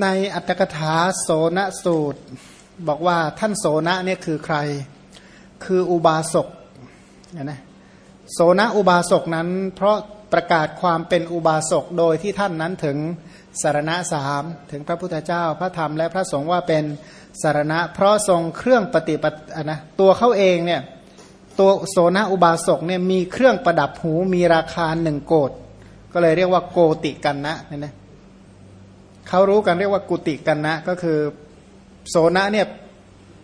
ในอัตถกถาโสนสูตร บอกว่าท่านโสนะเนี่ยคือใคร คืออุบาสกนะโสนอุบาสกนั้น เพราะประกาศความเป็นอุบาสกโดยที่ท่านนั้นถึงสารณะสามถึงพระพุทธเจ้าพระธรรมและพระสงฆ์ว่าเป็นสารณะ เพราะทรงเครื่องปฏิปนะตัวเขาเองเนี่ยตัวโสนอุบาสกเนี่ยมีเครื่องประดับหูมีราคาหนึ่งโกดก็เลยเรียกว่าโกติกันนะเนี่ยนะ เขารู้กันเรียกว่ากุติกันนะ ก็คือโสนะเนี่ย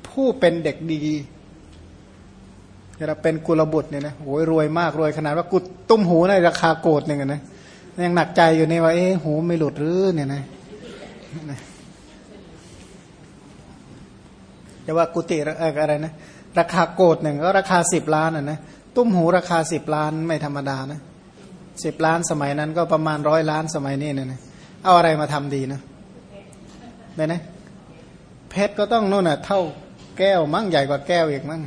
ผู้เป็นเด็กดีเราเป็นกุลบุตรเนี่ยนะโอ้ยรวยมากรวยขนาดว่ากุตุ้มหูในราคาโกดหนึ่งนะยังหนักใจอยู่ในว่า เอ๊หูไม่หลุดหรือเนี่ยนะจะว่ากุฏิอะไรนะราคาโกดหนึ่งก็ราคาสิบล้านอะนะตุ้มหูราคาสิบล้านไม่ธรรมดานะสิบล้านสมัยนั้นก็ประมาณร้อยล้านสมัยนี้เนี่ยนะ เอาอะไรมาทำดีนะเนี่ยนะเพชรก็ต้องโน่นน่ะ เท่าแก้วมั้งใหญ่กว่าแก้วอีกมั้ง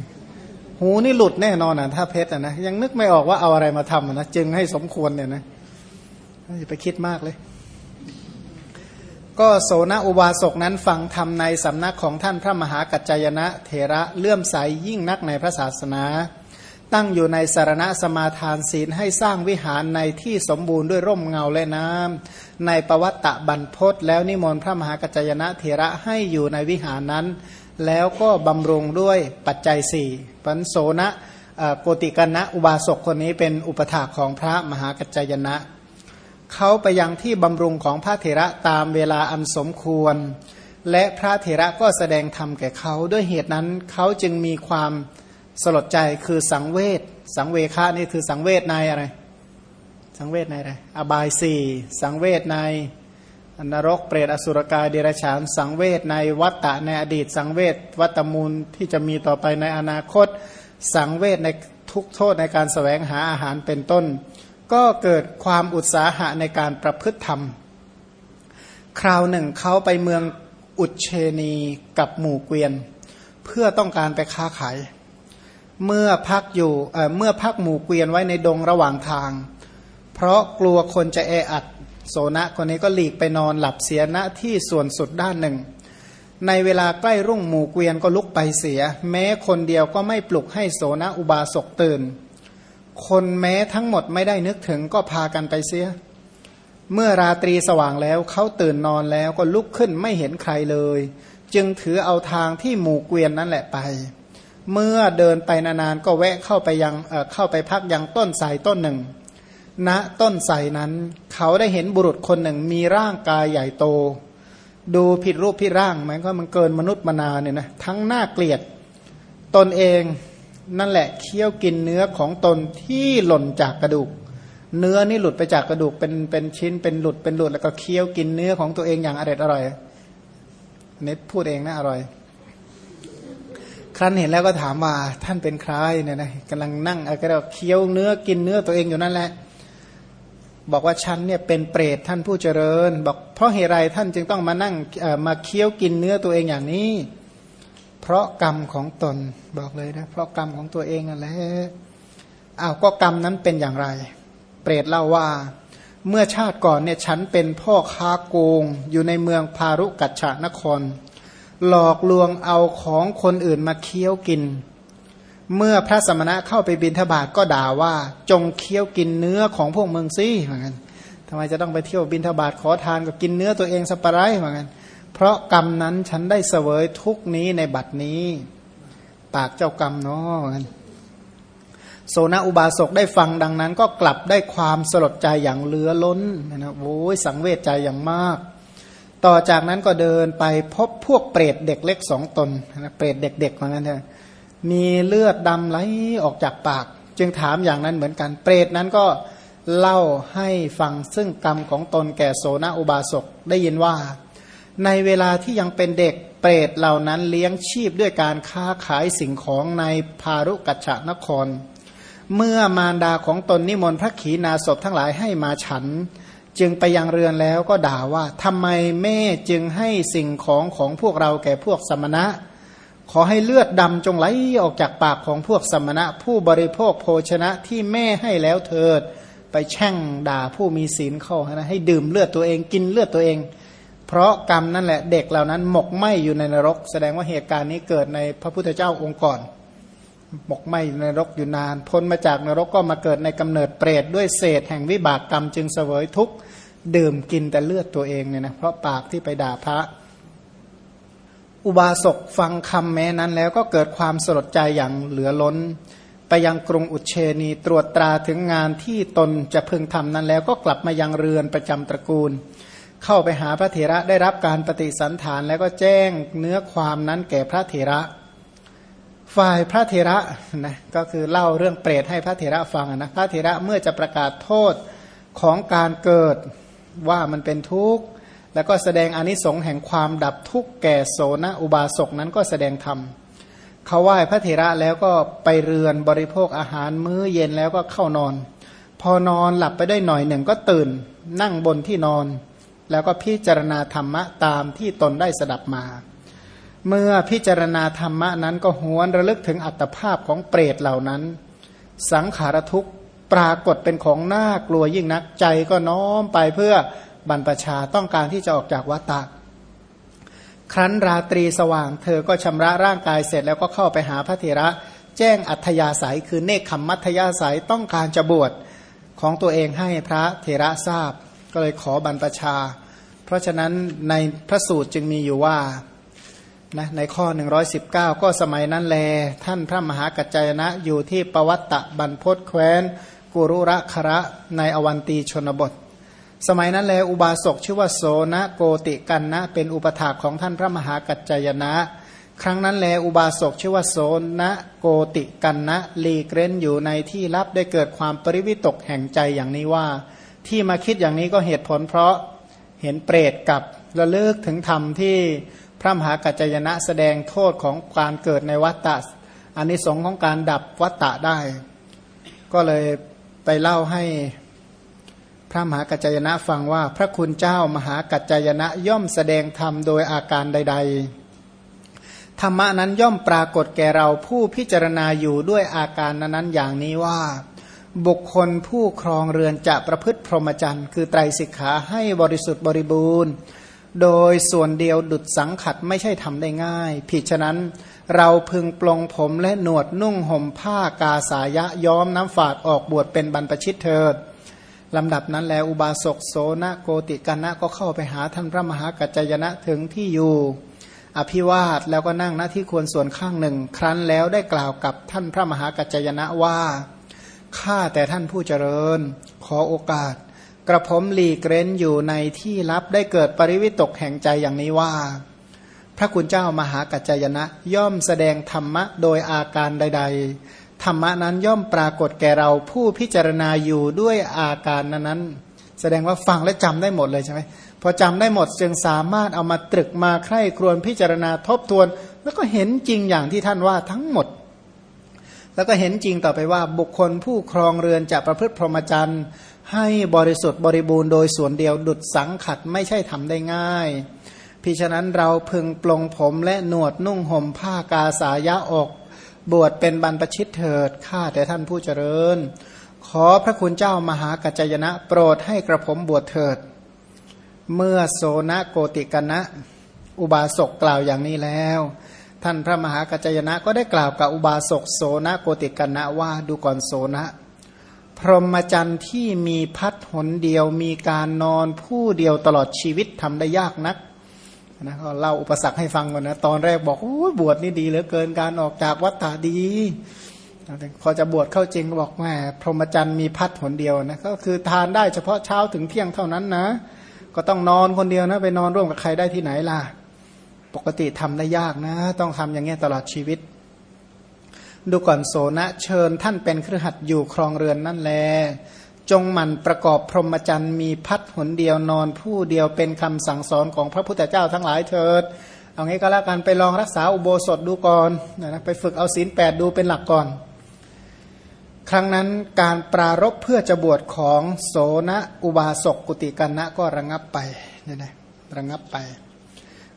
หูนี่หลุดแน่นอนอะ ถ้าเพชรอะนะยังนึกไม่ออกว่าเอาอะไรมาทำนะจึงให้สมควรเนี่ยนะอย่าไปคิดมากเลย ก็โสนอุบาสกนั้นฟังธรรมในสำนักของท่านพระมหากัจจายนะ เถระเลื่อมใสยยิ่งนักในพระศาสนา ตั้งอยู่ในสารณะสมาทานศีลให้สร้างวิหารในที่สมบูรณ์ด้วยร่มเงาและน้ำในประวัตตะบรรพศแล้วนิมนต์พระมหากัจจยนะเถระให้อยู่ในวิหารนั้น แล้วก็บำรุงด้วยปัจจัยสี่ปันโสนะโกติกันนะอุบาสกคนนี้เป็นอุปถาของพระมหากัจจยนะเขาไปยังที่บำรุงของพระเถระตามเวลาอันสมควร และพระเถระก็แสดงธรรมแก่เขาด้วยเหตุนั้นเขาจึงมีความ สลดใจคือสังเวชสังเวคะนี่คือสังเวชในอะไร สังเวชในอะไรอบายสี่สังเวชในนรกเปรตอสุรกายเดรัจฉาน สังเวชในวัตตะในอดีต สังเวชวัตมูลที่จะมีต่อไปในอนาคต สังเวชในทุกโทษในการสแสวงหาอาหารเป็นต้น ก็เกิดความอุตสาหะในการประพฤติธรรม คราวหนึ่งเขาไปเมืองอุเชนีกับหมู่เกวียน เพื่อต้องการไปค้าขาย เมื่อพักอยู่เมื่อพักหมู่เกวียนไว้ในดงระหว่างทาง เพราะกลัวคนจะแออัดโสนะคนนี้ก็หลีกไปนอนหลับเสียณที่ส่วนสุดด้านหนึ่ง ในเวลาใกล้รุ่งหมู่เกวียนก็ลุกไปเสีย แม้คนเดียวก็ไม่ปลุกให้โสนะอุบาสกตื่น คนแม้ทั้งหมดไม่ได้นึกถึงก็พากันไปเสีย เมื่อราตรีสว่างแล้วเขาตื่นนอนแล้วก็ลุกขึ้นไม่เห็นใครเลย จึงถือเอาทางที่หมู่เกวียนนั่นแหละไป เมื่อเดินไปนานๆก็แวะเข้าไปยังเข้าไปพักยังต้นไทรต้นหนึ่งณต้นไทรนั้น เขาได้เห็นบุรุษคนหนึ่งมีร่างกายใหญ่โต ดูผิดรูปผิดร่างมันก็มันเกินมนุษย์มนาเนี่ยนะทั้งหน้าเกลียดตนเองนั่นแหละเคี้ยวกินเนื้อของตนที่หล่นจากกระดูก เนื้อนี่หลุดไปจากกระดูกเป็นเป็นชิ้นเป็นหลุดเป็นหลุดแล้วก็เคี้ยวกินเนื้อของตัวเองอย่างอร่อยอร่อยเน็ตพูดเองนะอร่อย รั้นเห็นแล้วก็ถามว่าท่านเป็นใครเนี่ยนะกำลังนั่งอะไรก็เคี้ยวเนื้อกินเนื้อตัวเองอยู่นั่นแหละ บอกว่าฉันเนี่ยเป็นเปรตท่านผู้เจริญ บอกเพราะเหตุไรท่านจึงต้องมานั่งมาเคี้ยวกินเนื้อตัวเองอย่างนี้ เพราะกรรมของตนบอกเลยนะเพราะกรรมของตัวเองนั่นแหละอ้าวก็กรรมนั้นเป็นอย่างไร เปรตเล่าว่าเมื่อชาติก่อนเนี่ยฉันเป็นพ่อค้าโกงอยู่ในเมืองพารุกัจฉานคร หลอกลวงเอาของคนอื่นมาเคี้ยวกิน เมื่อพระสมณะเข้าไปบินทบาทก็ด่าว่า จงเคี้ยวกินเนื้อของพวกเมืองซี่เหมือนกันทำไมจะต้องไปเที่ยวบินทบาทขอทานก็กินเนื้อตัวเองสปารายเหมือนกันเพราะกรรมนั้นฉันได้เสวยทุกนี้ในบัดนี้ ปากเจ้ากรรมเนาะเหมือนโซนอุบาสกได้ฟังดังนั้นก็กลับได้ความสลดใจอย่างเลือล้นนะโอ้ยสังเวชใจอย่างมาก ต่อจากนั้นก็เดินไปพบพวกเปรตเด็กเล็กสองตนนะเปรตเด็กๆเหมือนกันเถอะมีเลือดดำไหลออกจากปาก จึงถามอย่างนั้นเหมือนกัน เปรตนั้นก็เล่าให้ฟังซึ่งกรรมของตนแก่โสนอุบาสกได้ยินว่า ในเวลาที่ยังเป็นเด็กเปรตเหล่านั้นเลี้ยงชีพด้วยการค้าขายสิ่งของในพารุกัจฉนคร เมื่อมารดาของตนนิมนต์พระขีณาสพทั้งหลายให้มาฉัน จึงไปยังเรือนแล้วก็ด่าว่าทำไมแม่จึงให้สิ่งของของพวกเราแก่พวกสมณะ ขอให้เลือดดำจงไหลออกจากปากของพวกสมณะ ผู้บริโภคโภชนะที่แม่ให้แล้วเถิด ไปแช่งด่าผู้มีศีลเข้านะให้ดื่มเลือดตัวเองกินเลือดตัวเอง เพราะกรรมนั่นแหละเด็กเหล่านั้นหมกไหมอยู่ในนรก แสดงว่าเหตุการณ์นี้เกิดในพระพุทธเจ้าองค์ก่อน หมกไหมในรกอยู่นาน พ้นมาจากนรกก็มาเกิดในกำเนิดเปรตด้วยเศษแห่งวิบากกรรมจึงเสวยทุกข์ดื่มกินแต่เลือดตัวเองเนี่ยนะเพราะปากที่ไปด่าพระ อุบาสกฟังคำแม้นั้นแล้วก็เกิดความสลดใจอย่างเหลือล้น ไปยังกรุงอุเชนีตรวจตราถึงงานที่ตนจะพึงทำนั้นแล้วก็กลับมายังเรือนประจำตระกูล เข้าไปหาพระเถระได้รับการปฏิสันฐานแล้วก็แจ้งเนื้อความนั้นแก่พระเถระ ฝ่ายพระเถระนะก็คือเล่าเรื่องเปรตให้พระเถระฟังนะพระเถระเมื่อจะประกาศโทษของการเกิดว่ามันเป็นทุกข์ แล้วก็แสดงอนิสงส์แห่งความดับทุกข์แก่โสนอุบาสกนั้นก็แสดงธรรมเขาไหว้พระเถระแล้วก็ไปเรือนบริโภคอาหารมื้อเย็นแล้วก็เข้านอน พอนอนหลับไปได้หน่อยหนึ่งก็ตื่นนั่งบนที่นอน แล้วก็พิจารณาธรรมะตามที่ตนได้สดับมา เมื่อพิจารณาธรรมะนั้นก็หวนระลึกถึงอัตภาพของเปรตเหล่านั้น สังขารทุกข์ปรากฏเป็นของน่ากลัวยิ่งนักใจก็น้อมไปเพื่อบรรพชาต้องการที่จะออกจากวัฏฏะครั้นราตรีสว่าง เธอก็ชำระร่างกายเสร็จแล้วก็เข้าไปหาพระเถระ แจ้งอัธยาศัยคือเนคขมมัธยาศัยต้องการจะบวชของตัวเองให้พระเถระทราบ ก็เลยขอบรรพชา เพราะฉะนั้นในพระสูตรจึงมีอยู่ว่า นะในข้อ 119 ก็สมัยนั้นแล ท่านพระมหากัจจายนะอยู่ที่ปวัตตะบรรพศแคว้น กุรุระคระในอวันตีชนบท สมัยนั้นแลอุบาสกชื่อว่าโสนะโกติกันนะ เป็นอุปถาของท่านพระมหากัจจายนะ ครั้งนั้นแลอุบาสกชื่อว่าโสนะโกติกันนะลีเกรนอยู่ในที่ลับได้เกิดความปริวิตกแห่งใจอย่างนี้ว่า ที่มาคิดอย่างนี้ก็เหตุผลเพราะเห็นเปรตกับระลึกถึงธรรมที่ พระมหากัจจยนะแสดงโทษของการเกิดในวัฏฏะอันนี้สงของการดับวัฏฏะได้ ก็เลยไปเล่าให้พระมหากัจจยนะฟังว่าพระคุณเจ้ามหากัจจยนะย่อมแสดงธรรมโดยอาการใด ๆ ธรรมะนั้นย่อมปรากฏแก่เราผู้พิจารณาอยู่ด้วยอาการนั้นๆอย่างนี้ว่า บุคคลผู้ครองเรือนจะประพฤติพรหมจรรย์ คือไตรสิกขาให้บริสุทธิ์บริบูรณ์ โดยส่วนเดียวดุดสังขัดไม่ใช่ทำได้ง่าย ผิดฉะนั้นเราพึงปลงผมและหนวดนุ่งห่มผ้ากาสายะย้อมน้ำฝาดออกบวชเป็นบรรพชิตเถิดลำดับนั้นแล้วอุบาสกโสนโกติกันะก็เข้าไปหาท่านพระมหากัจจยนะถึงที่อยู่ อภิวาทแล้วก็นั่งหน้าที่ควรส่วนข้างหนึ่ง ครั้นแล้วได้กล่าวกับท่านพระมหากัจจยนะว่าข้าแต่ท่านผู้เจริญ ขอโอกาส กระผมหลีกเร้นอยู่ในที่ลับได้เกิดปริวิตกแห่งใจอย่างนี้ว่า พระคุณเจ้ามหากัจจยนะ ย่อมแสดงธรรมะโดยอาการใด ๆ ธรรมะนั้นย่อมปรากฏแก่เราผู้พิจารณาอยู่ด้วยอาการนั้นแสดงว่าฟังและจำได้หมดเลยใช่ไหมพอจำได้หมดจึงสามารถเอามาตรึกมาใคร่ครวญพิจารณาทบทวน แล้วก็เห็นจริงอย่างที่ท่านว่าทั้งหมด แล้วก็เห็นจริงต่อไปว่าบุคคลผู้ครองเรือนจะประพฤติพรหมจรรย์ ให้บริสุทธิ์บริบูรณ์โดยส่วนเดียวดุดสังขัดไม่ใช่ทำได้ง่าย พิฉะนั้นเราพึงปลงผมและหนวดนุ่งห่มผ้ากาสายะออก บวชเป็นบรรพชิตเถิดข้าแต่ท่านผู้เจริญ ขอพระคุณเจ้ามหากัจจยนะ โปรดให้กระผมบวชเถิด เมื่อโสนะโกติกนะ อุบาสกกล่าวอย่างนี้แล้ว ท่านพระมหากัจจยนะก็ได้กล่าวกับอุบาสกโสนะโกติกนะว่าดูก่อนโสนะ พรหมจรรย์ที่มีพัดหนเดียวมีการนอนผู้เดียวตลอดชีวิตทำได้ยากนักนะก็เล่าอุปสรรคให้ฟังก่อนนะตอนแรกบอกโอ้บวชนี่ดีเหลือเกินการออกจากวัฏฏะดีพอจะบวชเข้าจริงก็บอกแม่พรหมจรรย์มีพัดหนเดียวนะก็คือทานได้เฉพาะเช้าถึงเที่ยงเท่านั้นนะ ก็ต้องนอนคนเดียวนะ ไปนอนร่วมกับใครได้ที่ไหนล่ะ ปกติทำได้ยากนะ ต้องทำอย่างเงี้ยตลอดชีวิต ดูก่อนโสนะเชิญท่านเป็นเครือขัดอยู่ครองเรือนนั่นแล จงหมั่นประกอบพรหมจรรย์มีพัดหนเดียวนอนผู้เดียวเป็นคำสั่งสอนของพระพุทธเจ้าทั้งหลายเถิด เอางี้ก็แล้วกันไปลองรักษาอุโบสถดูก่อนนะไปฝึกเอาศีลแปดดูเป็นหลักก่อน ครั้งนั้นการปรารบเพื่อจะบวชของโสนอุบาสกกุติกันนะก็ระงับไปเนี่ยนะระงับไป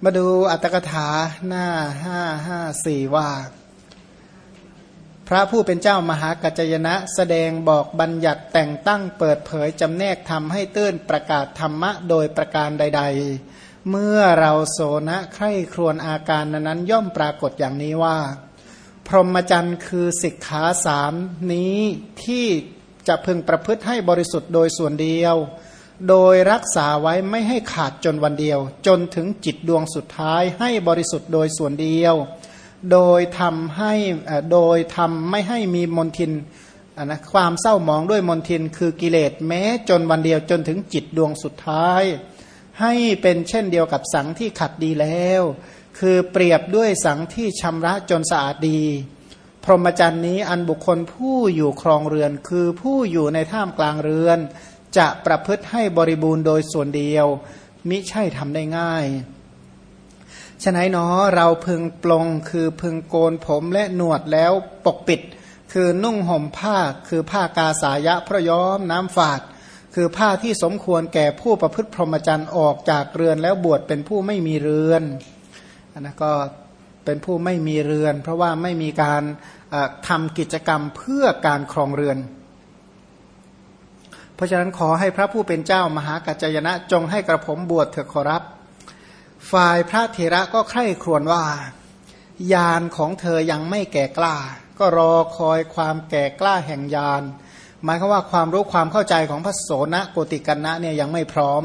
มาดูอัตถกถาหน้าห้าห้าสี่ว่า พระผู้เป็นเจ้ามหากัจจยนะแสดงบอกบัญญัติแต่งตั้งเปิดเผยจำแนกทำให้ตื้นประกาศธรรมะโดยประการใด ๆ เมื่อเราโสนะใคร่ครวญอาการนั้นย่อมปรากฏอย่างนี้ว่า พรหมจรรย์คือสิกขาสามนี้ที่จะพึงประพฤติให้บริสุทธิ์โดยส่วนเดียว โดยรักษาไว้ไม่ให้ขาดจนวันเดียว จนถึงจิตดวงสุดท้ายให้บริสุทธิ์โดยส่วนเดียว โดยทำให้โดยทำไม่ให้มีมนทินนะความเศร้าหมองด้วยมนทินคือกิเลสแม้จนวันเดียวจนถึงจิตดวงสุดท้าย ให้เป็นเช่นเดียวกับสังที่ขัดดีแล้ว คือเปรียบด้วยสังที่ชำระจนสะอาดดี พรหมจรรย์นี้อันบุคคลผู้อยู่ครองเรือน คือผู้อยู่ในท่ามกลางเรือน จะประพฤติให้บริบูรณ์โดยส่วนเดียว มิใช่ทำได้ง่าย ฉะนั้นเนาะเราพึงปลงคือพึงโกนผมและหนวดแล้วปกปิด คือนุ่งห่มผ้าคือผ้ากาสายะพระย้อมน้ำฝาด คือผ้าที่สมควรแก่ผู้ประพฤติพรหมจรรย์ออกจากเรือนแล้วบวชเป็นผู้ไม่มีเรือนอันนั้นก็เป็นผู้ไม่มีเรือน เพราะว่าไม่มีการทำกิจกรรมเพื่อการครองเรือน เพราะฉะนั้นขอให้พระผู้เป็นเจ้ามหากัจจยนะจงให้กระผมบวชเถอะขอรับ ฝ่ายพระเถระก็ใคร่ครวญว่ายานของเธอยังไม่แก่กล้า ก็รอคอยความแก่กล้าแห่งญาณหมายคือว่าความรู้ความเข้าใจของพระโสนโกติกันนะเนี่ยยังไม่พร้อม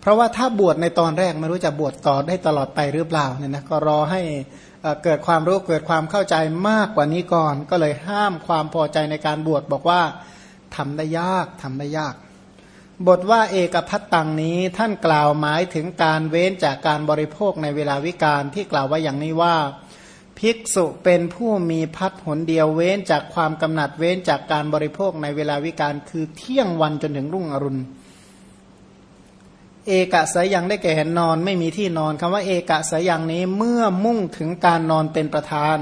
เพราะว่าถ้าบวชในตอนแรกไม่รู้จะบวชต่อได้ตลอดไปหรือเปล่าเนี่ยนะก็รอให้เกิดความรู้เกิดความเข้าใจมากกว่านี้ก่อน ก็เลยห้ามความพอใจในการบวชบอกว่าทำได้ยากทำได้ยาก บทว่าเอกพัตตังนี้ท่านกล่าวหมายถึงการเว้นจากการบริโภคในเวลาวิการที่กล่าวว่าอย่างนี้ว่า ภิกษุเป็นผู้มีพัดหนเดียวเว้นจากความกำหนัดเว้นจากการบริโภคในเวลาวิการคือเที่ยงวันจนถึงรุ่งอรุณ เอกสยังได้แก่นอนไม่มีที่นอนคำว่าเอกสยังนี้เมื่อมุ่งถึงการนอนเป็นประธาน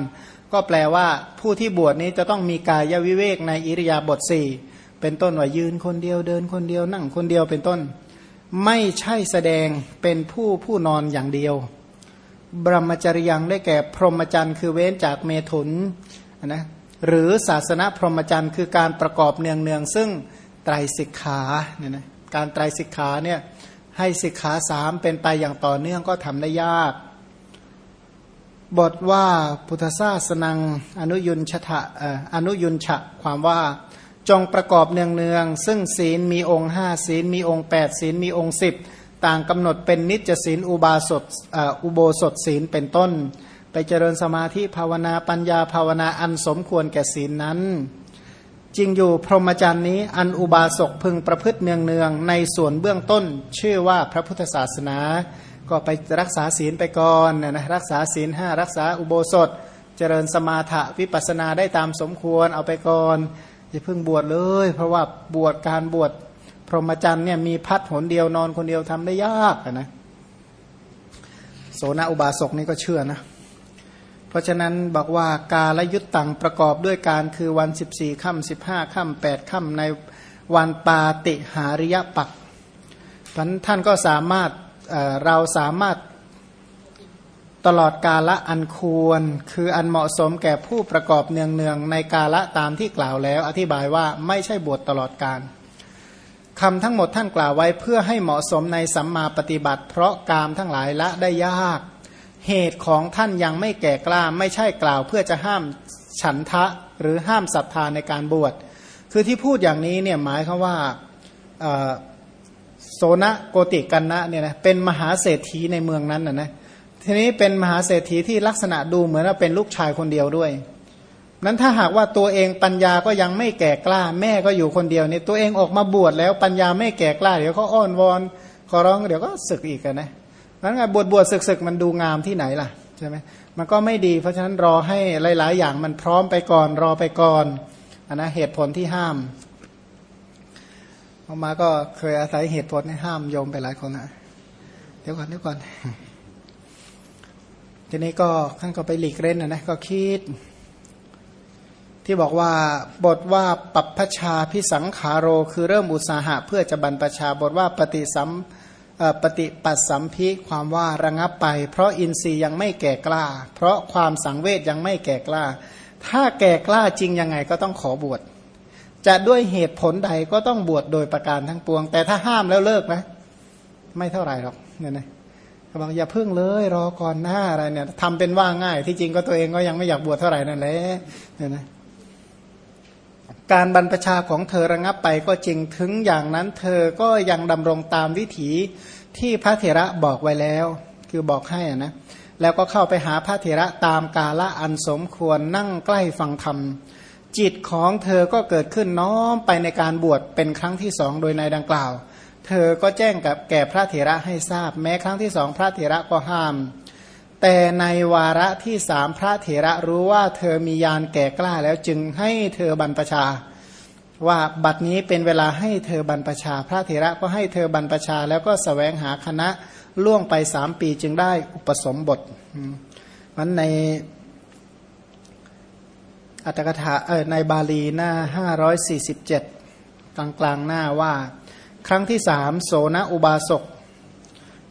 ก็แปลว่าผู้ที่บวชนี้จะต้องมีกายวิเวกในอิริยาบถสี่ เป็นต้นว่ายืนคนเดียวเดินคนเดียวนั่งคนเดียวเป็นต้น ไม่ใช่แสดงเป็นผู้ผู้นอนอย่างเดียวบรมจริยังได้แก่พรหมจรรย์คือเว้นจากเมถุนนะหรือศาสนาพรหมจรรย์คือการประกอบเนืองเนืองซึ่งไตรสิกขาเนี่ยนะการไตรสิกขาเนี่ยให้สิกขาสามเป็นไปอย่างต่อเนื่องก็ทำได้ยาก บทว่าพุทธศาสนังอนุยุนชะอนุยุนฉะความว่า จงประกอบเนืองเนืองซึ่งศีลมีองค์ห้าศีลมีองค์แปดศีลมีองค์สิบต่างกำหนดเป็นนิจศีลอุบาสดอุโบสถศีลเป็นต้น ไปเจริญสมาธิภาวนาปัญญาภาวนาอันสมควรแก่ศีลนั้น จริงอยู่พรหมจรรย์นี้อันอุบาสกพึงประพฤติเนืองเนืองในส่วนเบื้องต้น ชื่อว่าพระพุทธศาสนา ก็ไปรักษาศีลไปก่อนนะรักษาศีลห้ารักษาอุโบสถ เจริญสมาธิวิปัสนาได้ตามสมควรเอาไปก่อน อย่าเพิ่งบวชเลย เพราะว่าบวชการบวชพรหมจรรย์เนี่ยมีพัดหนเดียวนอนคนเดียวทำได้ยากนะโสนอุบาสกนี่ก็เชื่อนะ เพราะฉะนั้นบอกว่ากาลยุตตังประกอบด้วยการคือวัน 14ค่ำสิบห้าค่ำแปดค่ำในวันปาติหาริยปักท่านท่านก็สามารถเราสามารถ ตลอดกาละอันควร คืออันเหมาะสมแก่ผู้ประกอบเนืองๆในกาละตามที่กล่าวแล้ว อธิบายว่าไม่ใช่บวชตลอดการคำทั้งหมดท่านกล่าวไว้เพื่อให้เหมาะสมในสัมมาปฏิบัติ เพราะกามทั้งหลายละได้ยาก เหตุของท่านยังไม่แก่กล้าไม่ใช่กล่าวเพื่อจะห้ามฉันทะหรือห้ามศรัทธาในการบวช คือที่พูดอย่างนี้เนี่ยหมายคือว่าโซนะโกติกันนะเนี่ยนะเป็นมหาเศรษฐีในเมืองนั้นนะนะ ทีนี้เป็นมหาเศรษฐีที่ลักษณะดูเหมือนว่าเป็นลูกชายคนเดียวด้วย นั้นถ้าหากว่าตัวเองปัญญาก็ยังไม่แก่กล้า แม่ก็อยู่คนเดียวนี่ตัวเองออกมาบวชแล้วปัญญาไม่แก่กล้าเดี๋ยวเขาอ้อนวอนขอร้องเดี๋ยวก็ศึกอีกนะนั้นไงบวชบวชศึกศึกมันดูงามที่ไหนล่ะใช่ไหมมันก็ไม่ดีเพราะฉะนั้นรอให้หลาย ๆ อย่างมันพร้อมไปก่อนรอไปก่อนอันนะเหตุผลที่ห้ามออกมาก็เคยอาศัยเหตุผลให้ห้ามโยมไปหลายคนนะเดี๋ยวก่อนเดี๋ยวก่อน ทีนี้ก็ขั้นก็ไปหลีกเล่นนะนะก็คิด ที่บอกว่าบทว่าปัปพชาพิสังขาโร คือเริ่มอุตสาหะ เพื่อจะบรรพชาบทว่าปฏิสัมปฏิปัสสัมพิความว่าระงับไป เพราะอินทรีย์ยังไม่แก่กล้า เพราะความสังเวชยังไม่แก่กล้า ถ้าแก่กล้าจริงยังไงก็ต้องขอบวชจะด้วยเหตุผลใดก็ต้องบวชโดยประการทั้งปวง แต่ถ้าห้ามแล้วเลิกนะไม่เท่าไหร่หรอกเนี่ยนะ ก็บอกอย่าพึ่งเลยรอก่อนหน้าอะไรเนี่ยทำเป็นว่าง่าย ที่จริงก็ตัวเองก็ยังไม่อยากบวชเท่าไหร่นั่นแหละเนี่ยนะการบรรพชาของเธอระงับไปก็จริงถึงอย่างนั้น เธอก็ยังดำรงตามวิถีที่พระเถระบอกไว้แล้ว คือบอกให้นะแล้วก็เข้าไปหาพระเถระตามกาละอันสมควรนั่งใกล้ฟังธรรม จิตของเธอก็เกิดขึ้นน้อมไปในการบวชเป็นครั้งที่สองโดยในดังกล่าว เธอก็แจ้งกับแก่พระเถระให้ทราบ แม้ครั้งที่สองพระเถระก็ห้าม แต่ในวาระที่สามพระเถระรู้ว่าเธอมียานแก่กล้าแล้วจึงให้เธอบรรพชา ว่าบัดนี้เป็นเวลาให้เธอบรรพชา พระเถระก็ให้เธอบรรพชา แล้วก็สแสวงหาคณะล่วงไปสามปีจึงได้อุปสมบทมันในอัตถกถาเออในบาลีหน้าห้าร้อยสี่สิบเจ็ดกลางกลางหน้าว่า ครั้งที่สามโสนอุบาสก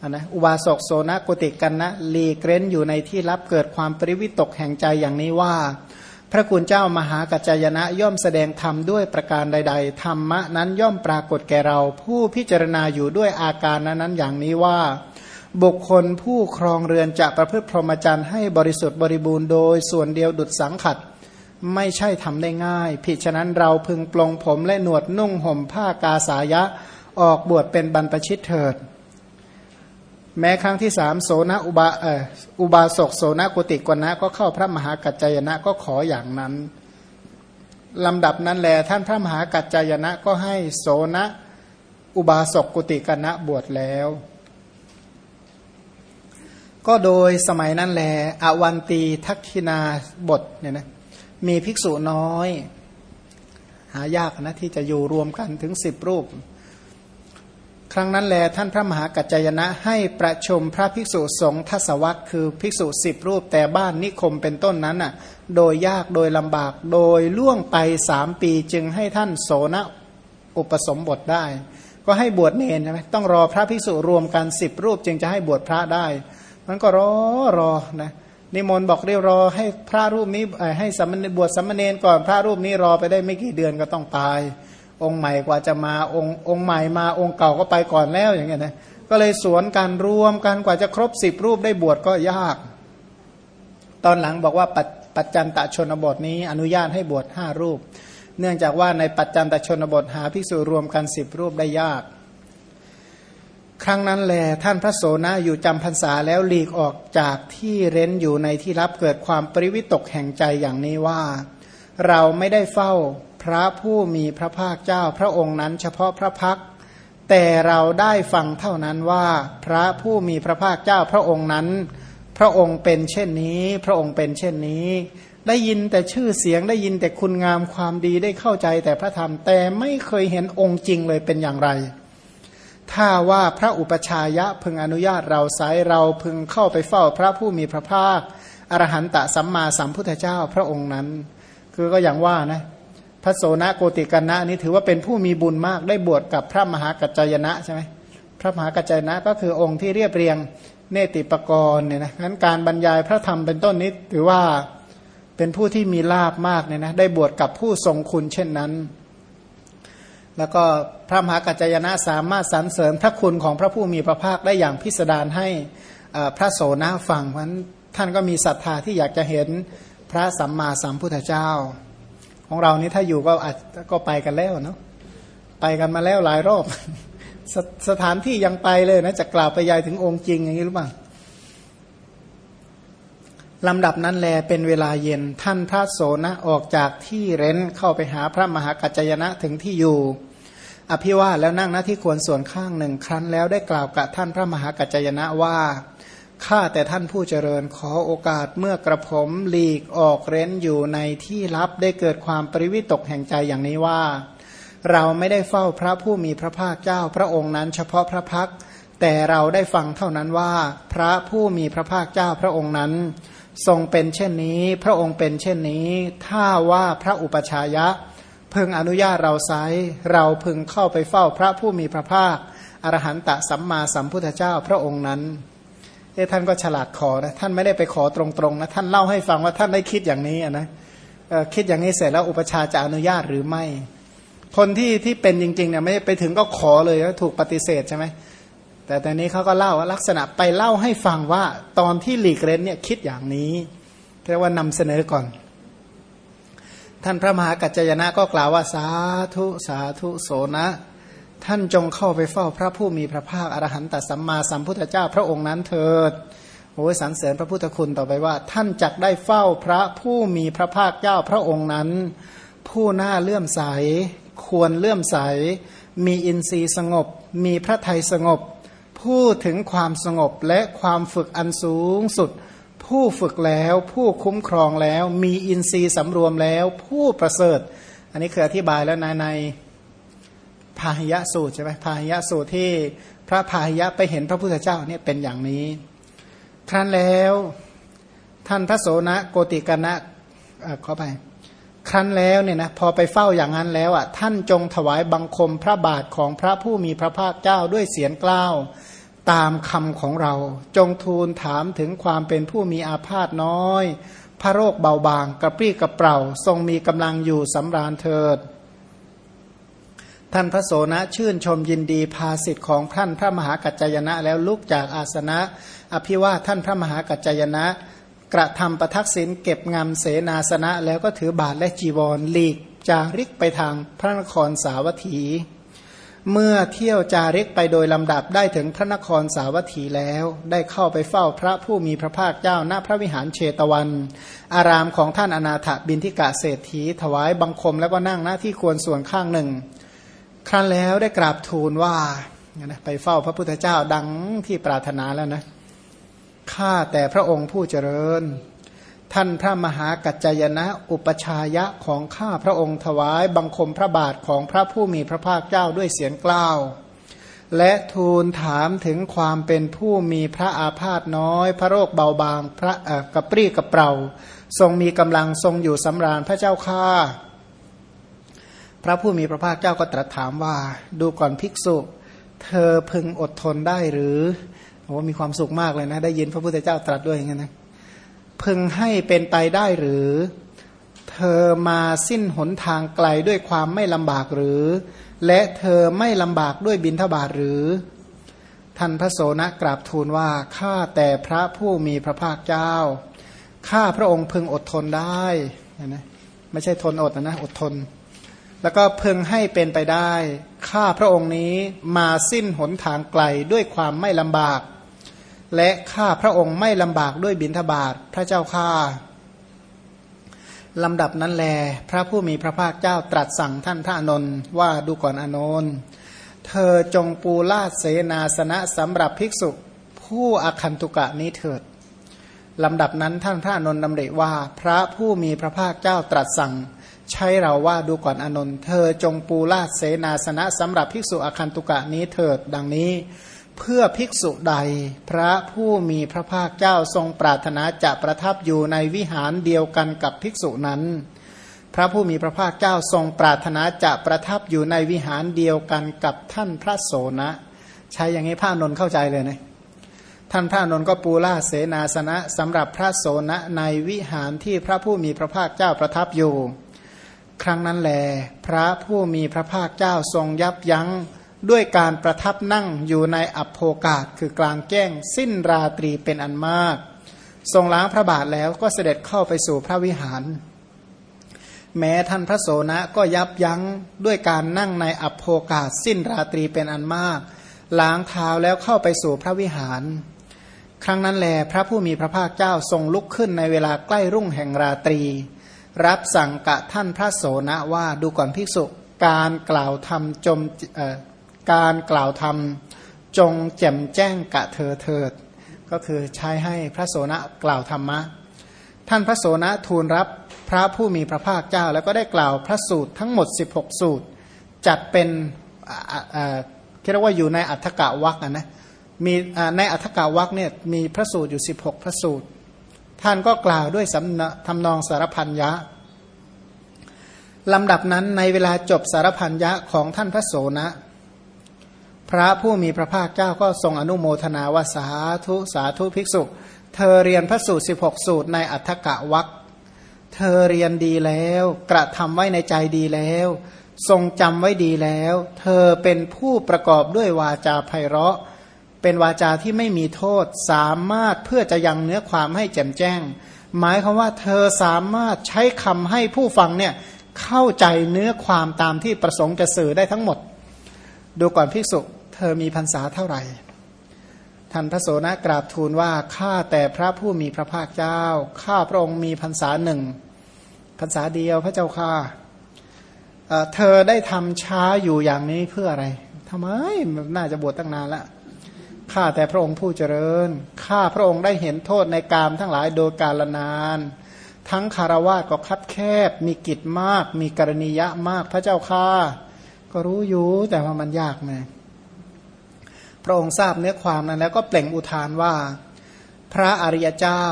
นนะอุบาสกโสนกุติกันนะลีเกรนอยู่ในที่รับเกิดความปริวิตกแห่งใจอย่างนี้ว่า พระคุณเจ้ามหากัจจยนะย่อมแสดงธรรมด้วยประการใด ๆ ธรรมะนั้นย่อมปรากฏแก่เรา ผู้พิจารณาอยู่ด้วยอาการนั้นๆอย่างนี้ว่า บุคคลผู้ครองเรือนจะประพฤติพรหมจรรย์ให้บริสุทธิ์บริบูรณ์โดยส่วนเดียวดุดสังขัดไม่ใช่ทำได้ง่าย ผิดฉะนั้นเราพึงปลงผมและหนวดนุ่งห่มผ้ากาสายะ ออกบวชเป็นบรรพชิตเถิด แม้ครั้งที่สามโสนอุบาเอออุบาสกโสนกุติกวนะก็เข้าพระมหากัจจยนะก็ขออย่างนั้นลำดับนั้นแลท่านพระมหากัจจยนะก็ให้โสนอุบาสกกุติกนะบวชแล้ว ก็โดยสมัยนั้นแลอวันตีทักขินาบทเนี่ยนะมีภิกษุน้อย หายากนะที่จะอยู่รวมกันถึงสิบรูป ครั้งนั้นแลท่านพระมหากัจจยนะให้ประชุมพระภิกษุสงฆ์ทศวรรษคือภิกษุสิบรูปแต่บ้านนิคมเป็นต้นนั้นอะ โดยยากโดยลำบากโดยล่วงไปสามปีจึงให้ท่านโสนอุปสมบทได้ ก็ให้บวชเนนใช่ไหมต้องรอพระภิกษุรวมกันสิบรูปจึงจะให้บวชพระได้ มันก็รอรอนะนิมนต์บอกเรียรอให้พระรูปนี้ให้สมณบวชสมณเณรก่อนพระรูปนี้รอไปได้ไม่กี่เดือนก็ต้องตาย องค์ใหม่กว่าจะมาองค์องค์ใหม่มาองค์เก่าก็ไปก่อนแล้วอย่างเงี้ยนะก็เลยสวนการรวมกันกว่าจะครบสิบรูปได้บวชก็ยาก ตอนหลังบอกว่าปัจปจจันตชนบทนี้อนุญาตให้บวชห้ารูป เนื่องจากว่าในปัจจันตชนบทหาภิกษุรวมกันสิบรูปได้ยาก ครั้งนั้นแลท่านพระโสนะอยู่จำพรรษาแล้วหลีกออกจากที่เร้นอยู่ในที่รับเกิดความปริวิตกแห่งใจอย่างนี้ว่า เราไม่ได้เฝ้า พระผู้มีพระภาคเจ้าพระองค์นั้นเฉพาะพระพัก แต่เราได้ฟังเท่านั้นว่า พระผู้มีพระภาคเจ้าพระองค์นั้น พระองค์เป็นเช่นนี้ พระองค์เป็นเช่นนี้ ได้ยินแต่ชื่อเสียงได้ยินแต่คุณงามความดีได้เข้าใจแต่พระธรรม แต่ไม่เคยเห็นองค์จริงเลยเป็นอย่างไร ถ้าว่าพระอุปชายะพึงอนุญาตเราไซเราพึงเข้าไปเฝ้าพระผู้มีพระภาคอรหันตสัมมาสัมพุทธเจ้าพระองค์นั้น คือก็อย่างว่านะ พระโสนโกติกันนะนี้ถือว่าเป็นผู้มีบุญมากได้บวชกับพระมหากัจจยนะใช่ไหมพระมหากัจจยนะก็คือองค์ที่เรียบเรียงเนติปกรณ์เนี่ยนะงั้นการบรรยายพระธรรมเป็นต้นนี้ถือว่าเป็นผู้ที่มีลาบมากเนี่ยนะได้บวชกับผู้ทรงคุณเช่นนั้น แล้วก็พระมหากัจจยนะสามารถสรรเสริญพระคุณของพระผู้มีพระภาคได้อย่างพิสดารให้พระโสนะฟังเพราะนั้นท่านก็มีศรัทธาที่อยากจะเห็นพระสัมมาสัมพุทธเจ้า ของเรานี้ถ้าอยู่ก็อาจก็ไปกันแล้วเนาะไปกันมาแล้วหลายรอบสสถานที่ยังไปเลยนะจะกล่าวไปยายถึงองค์จริงอย่างนี้หรือเปล่าลำดับนั้นแลเป็นเวลาเย็นท่านพระโสนะออกจากที่เร้นเข้าไปหาพระมหากัจจยนะถึงที่อยู่ อภิวาแล้วนั่งหน้าที่ควรส่วนข้างหนึ่งครั้นแล้วได้กล่าวกับท่านพระมหากัจจยนะว่า ข้าแต่ท่านผู้เจริญขอโอกาสเมื่อกระผมหลีกออกเร้นอยู่ในที่ลับได้เกิดความปริวิตกแห่งใจอย่างนี้ว่า เราไม่ได้เฝ้าพระผู้มีพระภาคเจ้าพระองค์นั้นเฉพาะพระพัก แต่เราได้ฟังเท่านั้นว่า พระผู้มีพระภาคเจ้าพระองค์นั้น ทรงเป็นเช่นนี้ พระองค์เป็นเช่นนี้ ถ้าว่าพระอุปชายะ พึงอนุญาตเราไซเราพึงเข้าไปเฝ้าพระผู้มีพระภาคอรหันตสัมมาสัมพุทธเจ้าพระองค์นั้น เอ้ท่านก็ฉลาดขอนะท่านไม่ได้ไปขอตรงๆนะท่านเล่าให้ฟังว่าท่านได้คิดอย่างนี้นะคิดอย่างนี้เสร็จแล้วอุปชาจะอนุญาตหรือไม่ คนที่ที่เป็นจริงๆเนี่ยไม่ไปถึงก็ขอเลยแล้วถูกปฏิเสธใช่ไหมแต่ตอนนี้เขาก็เล่าลักษณะไปเล่าให้ฟังว่าตอนที่หลีกเล่นเนี่ยคิดอย่างนี้เรียกว่านำเสนอก่อน ท่านพระมหากัจจยนะก็กล่าวว่าสาธุสาธุโสนะ ท่านจงเข้าไปเฝ้าพระผู้มีพระภาคอรหันตสัมมาสัมพุทธเจ้าพระองค์นั้นเถิดโอ้ยสรรเสริญพระพุทธคุณต่อไปว่า ท่านจักได้เฝ้าพระผู้มีพระภาคเจ้าพระองค์นั้น ผู้น่าเลื่อมใส ควรเลื่อมใส มีอินทรีย์สงบ มีพระทัยสงบพูดถึงความสงบและความฝึกอันสูงสุด ผู้ฝึกแล้วผู้คุ้มครองแล้ว มีอินทรีย์สำรวมแล้ว ผู้ประเสริฐ อันนี้คืออธิบายแล้วในใน พาหิยะสูตรใช่ไหมพาหิยะสูตรที่พระพาหิยะไปเห็นพระพุทธเจ้าเนี่ยเป็นอย่างนี้ ครั้นแล้วท่านพระโสนะโกติกนะเขอไป ครั้นแล้วเนี่ยนะพอไปเฝ้าอย่างนั้นแล้วอะท่านจงถวายบังคมพระบาทของพระผู้มีพระภาคเจ้าด้วยเสียงกล้าวตามคำของเรา จงทูลถามถึงความเป็นผู้มีอาพาธน้อย พระโรคเบาบาง กระปรี้กระเปร่า ทรงมีกำลังอยู่สำราญเถิด ท่านพระโสนะชื่นชมยินดีภาสิทธิ์ของท่านพระมหากัจจยนะ แล้วลุกจากอาสนะ อภิวาท่านพระมหากัจจยนะ กระทำประทักษิณเก็บงำเสนาสนะ แล้วก็ถือบาทและจีวรหลีกจาริกไปทางพระนครสาวัตถี เมื่อเที่ยวจาริกไปโดยลำดับได้ถึงพระนครสาวัตถีแล้ว ได้เข้าไปเฝ้าพระผู้มีพระภาคเจ้าณพระวิหารเชตวัน อารามของท่านอนาถบินทิกะเศรษฐีถวายบังคมแล้วก็นั่งหน้าที่ควรส่วนข้างหนึ่ง ครั้นแล้วได้กราบทูลว่าไปเฝ้าพระพุทธเจ้าดังที่ปรารถนาแล้วนะข้าแต่พระองค์ผู้เจริญ ท่านพระมหากัจจยนะ อุปชายะของข้าพระองค์ถวายบังคมพระบาทของพระผู้มีพระภาคเจ้าด้วยเสียงกล้าว และทูลถามถึงความเป็นผู้มีพระอาพาธน้อย พระโรคเบาบางพระกระปรี้กระเปร่า ทรงมีกำลังทรงอยู่สำราญพระเจ้าข้า พระผู้มีพระภาคเจ้าก็ตรัสถามว่าดูก่อนภิกษุ เธอพึงอดทนได้หรือโอ้มีความสุขมากเลยนะ ได้ยินพระพุทธเจ้าตรัสด้วยอย่างนั้นนะพึงให้เป็นไปได้หรือ เธอมาสิ้นหนทางไกลด้วยความไม่ลำบากหรือ และเธอไม่ลำบากด้วยบินทบาทหรือ ท่านพระโสนะกราบทูลว่าข้าแต่พระผู้มีพระภาคเจ้าข้าพระองค์พึงอดทนได้นะไม่ใช่ทนอดนะนะอดทน แล้วก็พึงให้เป็นไปได้ ข้าพระองค์นี้มาสิ้นหนทางไกลด้วยความไม่ลำบาก และข้าพระองค์ไม่ลำบากด้วยบิณฑบาตพระเจ้าข้าลำดับนั้นแล พระผู้มีพระภาคเจ้าตรัสสั่งท่านพระอนนท์ว่าดูก่อนอนนท์เธอจงปูลาดเสนาสนะสำหรับภิกษุผู้อคันตุกะนี้เถิดลำดับนั้นท่านพระอนนท์ดำริว่า พระผู้มีพระภาคเจ้าตรัสสั่ง ใช้เราว่าดูก่อนอนนท์เธอจงปูลาดเสนาสนะสำหรับภิกษุอคันตุกะนี้เถิดดังนี้ เพื่อภิกษุใด พระผู้มีพระภาคเจ้าทรงปรารถนาจะประทับอยู่ในวิหารเดียวกันกับภิกษุนั้น พระผู้มีพระภาคเจ้าทรงปรารถนาจะประทับอยู่ในวิหารเดียวกันกับท่านพระโสนะ ใช้อย่างนี้พระนนท์เข้าใจเลยนะท่านพระนนท์ก็ปูล่าเสนาสนะสำหรับพระโสนะในวิหารที่พระผู้มีพระภาคเจ้าประทับอยู่ ครั้งนั้นแล พระผู้มีพระภาคเจ้าทรงยับยั้งด้วยการประทับนั่งอยู่ในอัพโภกาศคือกลางแจ้ง สิ้นราตรีเป็นอันมาก ทรงล้างพระบาทแล้วก็เสด็จเข้าไปสู่พระวิหาร แม้ท่านพระโสนะก็ยับยั้งด้วยการนั่งในอัพโภกาศ สิ้นราตรีเป็นอันมาก ล้างเท้าแล้วเข้าไปสู่พระวิหาร ครั้งนั้นแล พระผู้มีพระภาคเจ้าทรงลุกขึ้นในเวลาใกล้รุ่งแห่งราตรี รับสั่งกะท่านพระโสนะว่าดูก่อนภิกษุ การกล่าวธรรมจมการกล่าวธรรมจงแจ่มแจ้งกะเธอเถิด ก็คือใช้ให้พระโสนะกล่าวธรรมะ ท่านพระโสนะทูลรับพระผู้มีพระภาคเจ้า แล้วก็ได้กล่าวพระสูตรทั้งหมด 16 สูตร จัดเป็นเรียกว่าอยู่ในอัฏฐกะวักนะมีในอัฏฐกะวักเนี่ยมีพระสูตรอยู่ 16 พระสูตร ท่านก็กล่าวด้วยสำทำนองสารพันยะลำดับนั้นในเวลาจบสารพันยะของท่านพระโสนะ พระผู้มีพระภาคเจ้าก็ทรงอนุโมทนาว่าสาธุสาธุภิกษุ เธอเรียนพระสูตร 16 สูตรในอัฏฐกะวักเธอเรียนดีแล้ว กระทำไว้ในใจดีแล้ว ทรงจำไว้ดีแล้ว เธอเป็นผู้ประกอบด้วยวาจาไพเราะ เป็นวาจาที่ไม่มีโทษสามารถเพื่อจะยังเนื้อความให้แจ่มแจ้ง หมายความว่าเธอสามารถใช้คำให้ผู้ฟังเนี่ยเข้าใจเนื้อความตามที่ประสงค์จะสื่อได้ทั้งหมด ดูก่อนภิกษุเธอมีพรรษาเท่าไหร่ท่านพระโสนกราบทูลว่าข้าแต่พระผู้มีพระภาคเจ้าข้าพระองค์มีพรรษาหนึ่งพรรษาเดียวพระเจ้าค่ะเธอได้ทำช้าอยู่อย่างนี้เพื่ออะไรทำไมน่าจะบวชตั้งนานแล้ว ข้าแต่พระองค์ผู้เจริญ ข้าพระองค์ได้เห็นโทษในกามทั้งหลายโดยกาลนาน ทั้งคารวะก็คับแคบ มีกิจมาก มีกรณียะมากพระเจ้าข้าก็รู้อยู่แต่ว่ามันยากไงพระองค์ทราบเนื้อความนั้นแล้วก็เปล่งอุทานว่า พระอริยเจ้า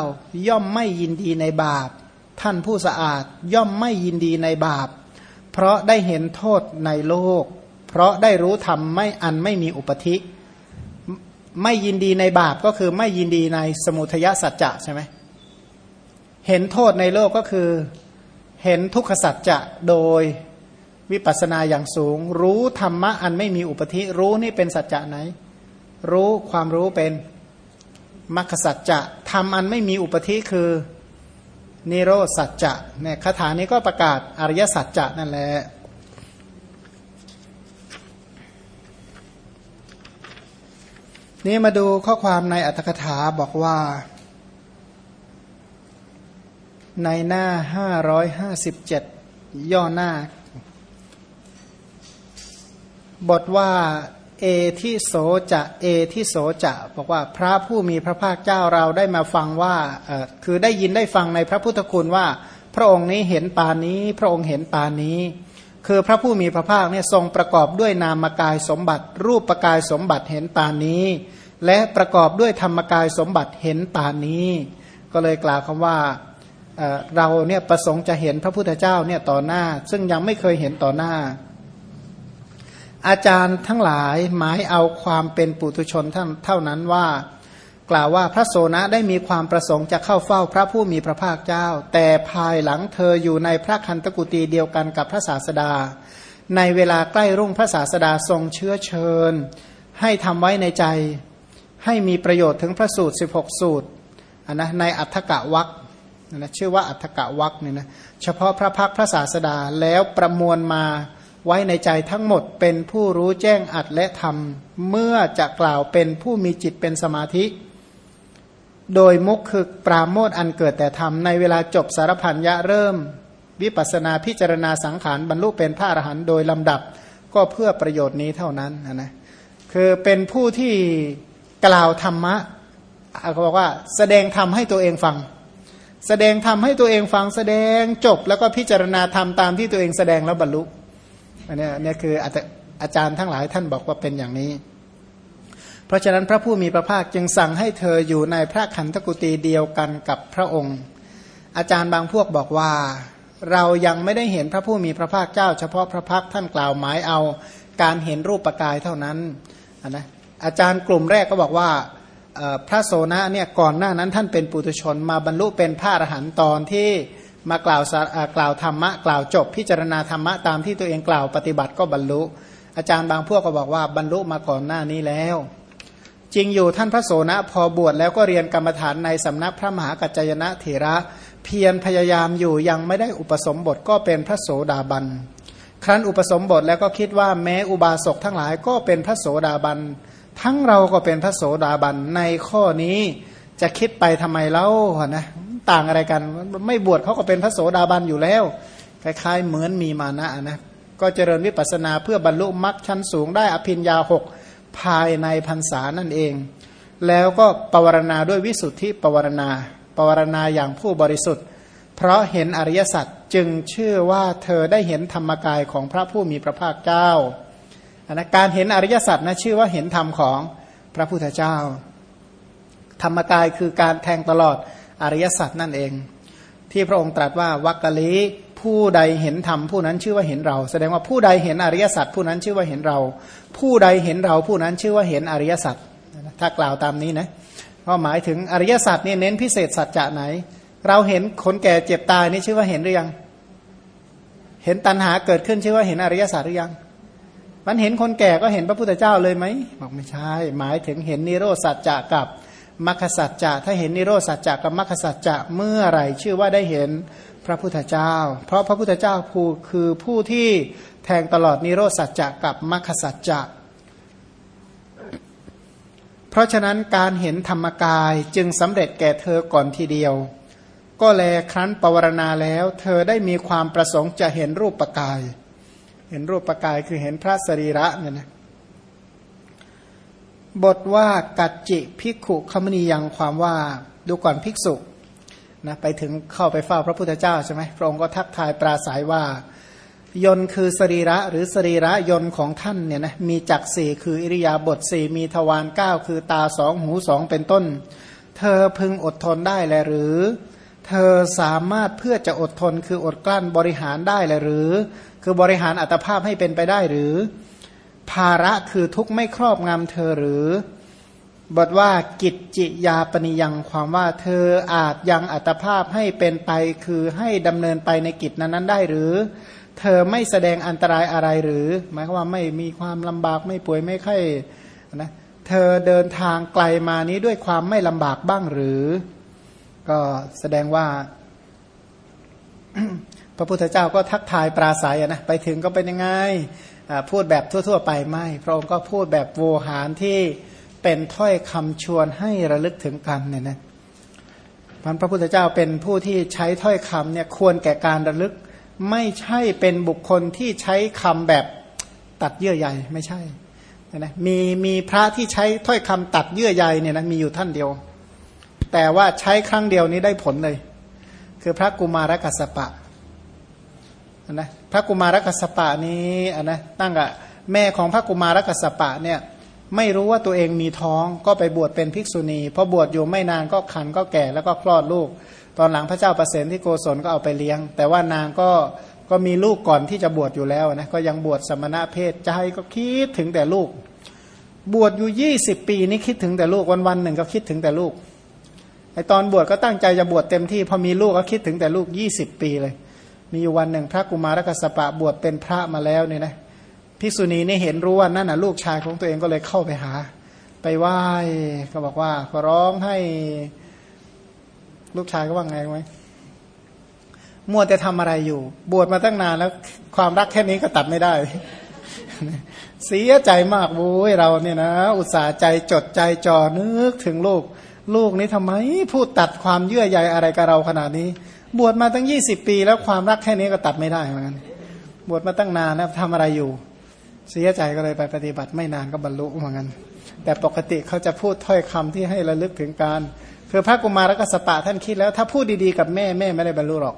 ย่อมไม่ยินดีในบาป ท่านผู้สะอาดย่อมไม่ยินดีในบาป เพราะได้เห็นโทษในโลก เพราะได้รู้ธรรมไม่อันไม่มีอุปธิ ไม่ยินดีในบาปก็คือไม่ยินดีในสมุทยสัจจะใช่ไหมเห็นโทษในโลกก็คือเห็นทุกขสัจจะโดยวิปัสสนาอย่างสูง รู้ธรรมะอันไม่มีอุปธิรู้นี่เป็นสัจจะไหน รู้ความรู้เป็นมรรคสัจจะธรรมอันไม่มีอุปธิคือนิโรสัจจะเนี่ยคาถานี้ก็ประกาศอริยสัจจะนั่นแหละ นี่มาดูข้อความในอัตถกถาบอกว่า ในหน้า557ย่อหน้า บทว่า เอที่โสจะเอที่โสจะบอกว่าพระผู้มีพระภาคเจ้าเราได้มาฟังว่าคือได้ยินได้ฟังในพระพุทธคุณว่า พระองค์นี้เห็นปานนี้ พระองค์เห็นปานนี้ คือพระผู้มีพระภาคเนี่ยทรงประกอบด้วยนามกายสมบัติ รูปปกายสมบัติเห็นปานนี้ และประกอบด้วยธรรมกายสมบัติเห็นปานนี้ ก็เลยกล่าวคำว่าเราเนี่ยประสงค์จะเห็นพระพุทธเจ้าเนี่ยต่อหน้า ซึ่งยังไม่เคยเห็นต่อหน้า อาจารย์ทั้งหลายหมายเอาความเป็นปุถุชนเท่านั้นว่า กล่าวว่าพระโสนะได้มีความประสงค์จะเข้าเฝ้าพระผู้มีพระภาคเจ้า แต่ภายหลังเธออยู่ในพระคันตกุตีเดียวกันกับพระศาสดา ในเวลาใกล้รุ่งพระศาสดาทรงเชื้อเชิญ ให้ทำไว้ในใจ ให้มีประโยชน์ถึงพระสูตร 16 สูตรนนะในอัฏฐกะวักนะชื่อว่าอัฏฐกะวักเนี่ยนะเฉพาะพระพักพระศาสดาแล้วประมวลมาไว้ในใจทั้งหมดเป็นผู้รู้แจ้งอัดและทำเมื่อจะกล่าวเป็นผู้มีจิตเป็นสมาธิ โดยมุกคือปราโมทอันเกิดแต่ธรรมในเวลาจบสารพันยะเริ่ม วิปัสนาพิจารณาสังขารบรรลุเป็นพระอรหันต์โดยลำดับก็เพื่อประโยชน์นี้เท่านั้นนะคือเป็นผู้ที่กล่าวธรรมะเขาบอกว่าแสดงธรรมให้ตัวเองฟัง แสดงธรรมให้ตัวเองฟังแสดงจบแล้วก็พิจารณาธรรมตามที่ตัวเองแสดงแล้วบรรลุอันนี้นี่คืออาจารย์ทั้งหลายท่านบอกว่าเป็นอย่างนี้ เพราะฉะนั้นพระผู้มีพระภาคจึงสั่งให้เธออยู่ในพระขันธกุตีเดียวกันกับพระองค์ อาจารย์บางพวกบอกว่า เรายังไม่ได้เห็นพระผู้มีพระภาคเจ้า เฉพาะพระพักท่านกล่าวหมายเอาการเห็นรูปปกายเท่านั้นนะอาจารย์กลุ่มแรกก็บอกว่าพระโสนะเนี่ยก่อนหน้านั้นท่านเป็นปุถุชนมาบรรลุเป็นพระอรหันต์ตอนที่มากล่าวกล่าวธรรมะกล่าวจบพิจารณาธรรมะตามที่ตัวเองกล่าวปฏิบัติก็บรรลุ อาจารย์บางพวกก็บอกว่าบรรลุมาก่อนหน้านี้แล้ว จริงอยู่ท่านพระโสนะพอบวชแล้วก็เรียนกรรมฐานในสำนักพระมหากัจจยนะเถระ เพียรพยายามอยู่ยังไม่ได้อุปสมบทก็เป็นพระโสดาบัน ครั้นอุปสมบทแล้วก็คิดว่าแม้อุบาสกทั้งหลายก็เป็นพระโสดาบัน ทั้งเราก็เป็นพระโสดาบันในข้อนี้จะคิดไปทำไมเล่านะต่างอะไรกัน ไม่บวชเขาก็เป็นพระโสดาบันอยู่แล้ว คล้ายๆเหมือนมีมานะนะก็เจริญวิปัสสนาเพื่อบรรลุมรรคชั้นสูงได้อภินยาหก ภายในพรรษานั่นเอง แล้วก็ปวารณาด้วยวิสุทธิปวารณาปวารณาอย่างผู้บริสุทธิ์ เพราะเห็นอริยสัจจึงเชื่อว่าเธอได้เห็นธรรมกายของพระผู้มีพระภาคเจ้านะการเห็นอริยสัจนะชื่อว่าเห็นธรรมของพระพุทธเจ้า ธรรมกายคือการแทงตลอดอริยสัจนั่นเอง ที่พระองค์ตรัสว่าวักกะลิ ผู้ใดเห็นธรรมผู้นั้นชื่อว่าเห็นเรา แสดงว่าผู้ใดเห็นอริยสัจผู้นั้นชื่อว่าเห็นเรา ผู้ใดเห็นเราผู้นั้นชื่อว่าเห็นอริยสัจถ้ากล่าวตามนี้นะก็หมายถึงอริยสัจนี่เน้นพิเศษสัจจะไหน เราเห็นคนแก่เจ็บตายนี่ชื่อว่าเห็นหรือยัง เห็นตัณหาเกิดขึ้นชื่อว่าเห็นอริยสัจหรือยัง มันเห็นคนแก่ก็เห็นพระพุทธเจ้าเลยไหมบอกไม่ใช่ หมายถึงเห็นนิโรธสัจจะกับ มรรคสัจจะถ้าเห็นนิโรสัจจะกับมรรคสัจจะเมื่อไหร่ชื่อว่าได้เห็นพระพุทธเจ้า เพราะพระพุทธเจ้าผู้คือผู้ที่แทงตลอดนิโรสัจจะกับมรรคสัจจะเพราะฉะนั้นการเห็นธรรมกายจึงสำเร็จแก่เธอก่อนทีเดียว ก็แลครั้นปวารณาแล้ว เธอได้มีความประสงค์จะเห็นรูปปกาย เห็นรูปปกายคือเห็นพระสรีระเนี่ยนะ บทว่ากัจจิภิกขุขมณียังความว่าดูก่อนภิกษุนะไปถึงเข้าไปเฝ้าพระพุทธเจ้าใช่ไหมพระองค์ก็ทักทายปราศัยว่า ยนคือสรีระหรือสรีระยนของท่านเนี่ยนะมีจักสี่คืออิริยาบถสี่มีทวารเก้าคือตาสองหูสองเป็นต้น เธอพึงอดทนได้แลหรือ เธอสามารถเพื่อจะอดทนคืออดกลั้นบริหารได้แลหรือ คือบริหารอัตภาพให้เป็นไปได้หรือ ภาระคือทุกข์ไม่ครอบงำเธอหรือบทว่ากิจจิยาปณิยังความว่าเธออาจยังอัตภาพให้เป็นไปคือให้ดำเนินไปในกิจนั้นๆได้หรือ เธอไม่แสดงอันตรายอะไรหรือ หมายความว่าไม่มีความลำบากไม่ป่วยไม่ไข้นะเธอเดินทางไกลมานี้ด้วยความไม่ลำบากบ้างหรือ ก็แสดงว่า พระพุทธเจ้าก็ทักทายปราศัยนะไปถึงก็เป็นยังไง พูดแบบทั่ว ๆ ไปไม่พระองค์ก็พูดแบบโวหารที่เป็นถ้อยคำชวนให้ระลึกถึงกันเนี่ยนะพันพระพุทธเจ้าเป็นผู้ที่ใช้ถ้อยคำเนี่ยควรแก่การระลึก ไม่ใช่เป็นบุคคลที่ใช้คำแบบตัดเยื่อใยไม่ใช่นะมีมีพระที่ใช้ถ้อยคำตัดเยื่อใยเนี่ยนะมีอยู่ท่านเดียว แต่ว่าใช้ครั้งเดียวนี้ได้ผลเลย คือพระกุมารกัสปะ นะพระกุมารกัสปะนี้นนะตั้งกับแม่ของพระกุมารกัสปะเนี่ยไม่รู้ว่าตัวเองมีท้องก็ไปบวชเป็นภิกษุณีพอบวชอยู่ไม่นานก็ขันก็แก่แล้วก็คลอดลูก ตอนหลังพระเจ้าประเสนที่โกศลก็เอาไปเลี้ยง แต่ว่านางก็ก็มีลูกก่อนที่จะบวชอยู่แล้วนะก็ยังบวชสมณะเพศใจก็คิดถึงแต่ลูก บวชอยู่ยี่สิบปีนี้คิดถึงแต่ลูกวันวันหนึ่งก็คิดถึงแต่ลูกไอตอนบวชก็ตั้งใจจะบวชเต็มที่พอมีลูกก็คิดถึงแต่ลูกยี่สิบปีเลย มีอยู่วันหนึ่งพระกุมารกัสปะบวชเป็นพระมาแล้วเนี่ยนะภิกษุณีนี่เห็นรู้ว่านั่นน่ะลูกชายของตัวเองก็เลยเข้าไปหา ไปไหว้ก็บอกว่าขอร้องให้ลูกชายก็ว่าไงไหมมัวแต่ทำอะไรอยู่ บวชมาตั้งนานแล้ว ความรักแค่นี้ก็ตัดไม่ได้ เสียใจมากโว้ยเราเนี่ยนะ อุตส่าห์ใจจดใจจ่อนึกถึงลูก ลูกนี้ทำไม พูดตัดความเยื่อใยอะไรกับเราขนาดนี้ บวชมาตั้งยี่สิบปี แล้วความรักแค่นี้ก็ตัดไม่ได้เหมือนกันบวชมาตั้งนานแล้วทำอะไรอยู่ เสียใจก็เลยไปปฏิบัติไม่นานก็บรรลุเหมือนกันแต่ปกติเขาจะพูดถ้อยคำที่ให้ระลึกถึงการคือพระกุมารกัสปะท่านคิดแล้ว ถ้าพูดดีๆกับแม่แม่ไม่ได้บรรลุหรอก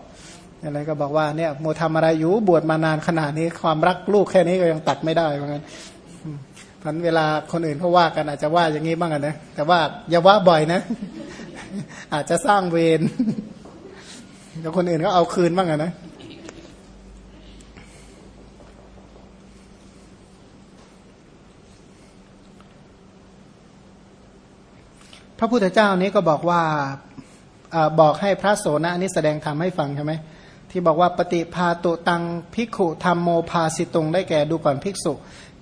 อะไรก็บอกว่าเนี่ยโมทำอะไรอยู่บวชมานานขนาดนี้ความรักลูกแค่นี้ก็ยังตัดไม่ได้เหมือนกันพันเวลาคนอื่นเขาว่ากันอาจจะว่าอย่างนี้บ้างนะแต่ว่าอย่าว่าบ่อยนะ อาจจะสร้างเวร แล้วคนอื่นก็เอาคืนบ้างนะพระพุทธเจ้านี้ก็บอกว่าอบอกให้พระโสนะนี้แสดงธรรมให้ฟังใช่ไหมที่บอกว่าปฏิพาตุตังภิกขุธรรมโมพาสิตุงได้แก่ดูก่อนภิกษุ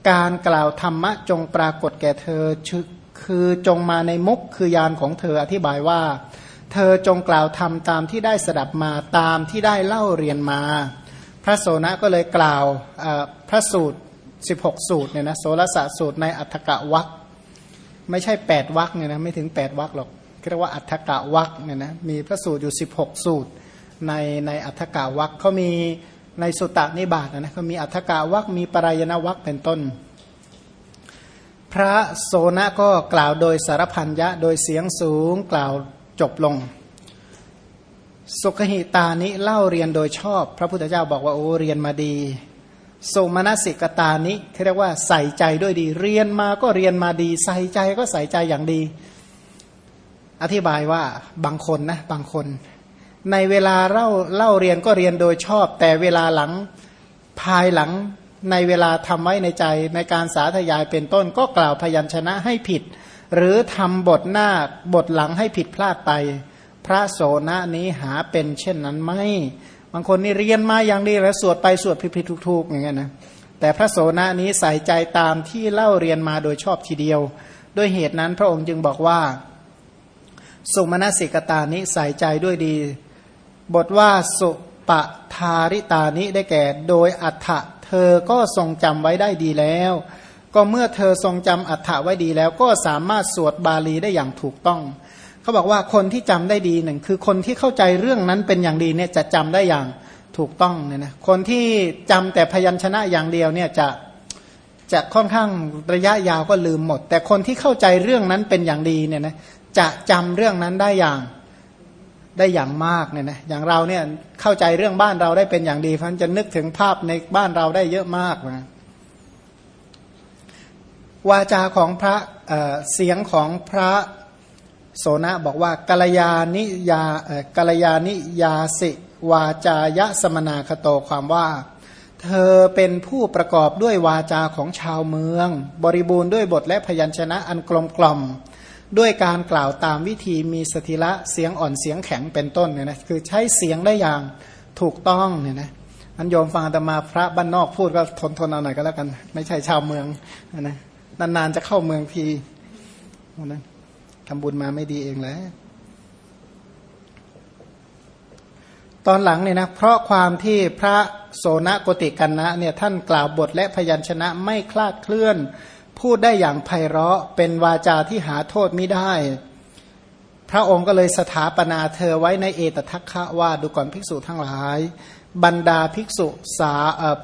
การกล่าวธรรมะจงปรากฏแก่เธอคือจงมาในมุกคือยานของเธออธิบายว่า เธอจงกล่าวธรรมตามที่ได้สดับมาตามที่ได้เล่าเรียนมา พระโสนะก็เลยกล่าวพระสูตร 16 สูตรเนี่ยนะโสรสสูตรในอัฏฐกะวักไม่ใช่แปดวักเนี่ยนะไม่ถึงแปดวักหรอกเรียกว่าอัฏฐกะวักเนี่ยนะมีพระสูตรอยู่สิบหกสูตรในในอัฏฐกะวักเขามีในสุตตนิบาตนะเขามีอัฏฐกะวักมีปรายณวักเป็นต้น พระโสนะก็กล่าวโดยสารพันยะโดยเสียงสูงกล่าว จบลง สุขหิตานิเล่าเรียนโดยชอบ พระพุทธเจ้าบอกว่าโอ้เรียนมาดีโสมนสิกตานิเรียกว่าใส่ใจด้วยดี เรียนมาก็เรียนมาดี ใส่ใจก็ใส่ใจอย่างดี อธิบายว่าบางคนนะบางคน ในเวลาเล่าเล่าเรียนก็เรียนโดยชอบ แต่เวลาหลังภายหลังในเวลาทำไว้ในใจในการสาธยายเป็นต้นก็กล่าวพยัญชนะให้ผิด หรือทำบทหน้าบทหลังให้ผิดพลาดไป พระโสนะนี้หาเป็นเช่นนั้นไหมบางคนนี่เรียนมาอย่างดีแล้วสวดไปสวดผิดๆถูกๆอย่างเงี้ยนะแต่พระโสนะนี้ใส่ใจตามที่เล่าเรียนมาโดยชอบทีเดียว ด้วยเหตุนั้นพระองค์จึงบอกว่า สุมนสิกตานิใส่ใจด้วยดี บทว่าสุปทาริตานิได้แก่ โดยอัฏฐะเธอก็ทรงจำไว้ได้ดีแล้ว ก็เมื่อเธอทรงจำอัฏฐะไว้ดีแล้วก็สามารถสวดบาลีได้อย่างถูกต้อง เขาบอกว่าคนที่จำได้ดีหนึ่งคือคนที่เข้าใจเรื่องนั้นเป็นอย่างดีเนี่ยจะจำได้อย่างถูกต้องเนี่ยนะคนที่จำแต่พยัญชนะอย่างเดียวเนี่ยจะจะค่อนข้างระยะยาวก็ลืมหมด แต่คนที่เข้าใจเรื่องนั้นเป็นอย่างดีเนี่ยนะจะจำเรื่องนั้นได้อย่างได้อย่างมากเนี่ยนะอย่างเราเนี่ยเข้าใจเรื่องบ้านเราได้เป็นอย่างดีเพราะฉะนั้นจะนึกถึงภาพในบ้านเราได้เยอะมากนะ วาจาของพระเเสียงของพระโสนะบอกว่ากัลยาณิยากัลยาณิยาสิวาจายะสมนาคโตความว่า เธอเป็นผู้ประกอบด้วยวาจาของชาวเมือง บริบูรณ์ด้วยบทและพยัญชนะอันกลมกล่อม ด้วยการกล่าวตามวิธีมีสถิระเสียงอ่อนเสียงแข็งเป็นต้นเนี่ยนะคือใช้เสียงได้อย่างถูกต้องเนี่ยนะอันโยมฟังแต่มาพระบ้านนอกพูดก็ทนทนเอาหน่อยก็แล้วกัน ไม่ใช่ชาวเมืองนะ นานๆจะเข้าเมืองทีนะทำบุญมาไม่ดีเองแล้ว ตอนหลังเนี่ยนะ เพราะความที่พระโสนโกติกันนะเนี่ยท่านกล่าวบทและพยัญชนะไม่คลาดเคลื่อน พูดได้อย่างไพเราะเป็นวาจาที่หาโทษไม่ได้ พระองค์ก็เลยสถาปนาเธอไว้ในเอตทัคคะว่าดูก่อนภิกษุทั้งหลาย บรรดาภิกษุสา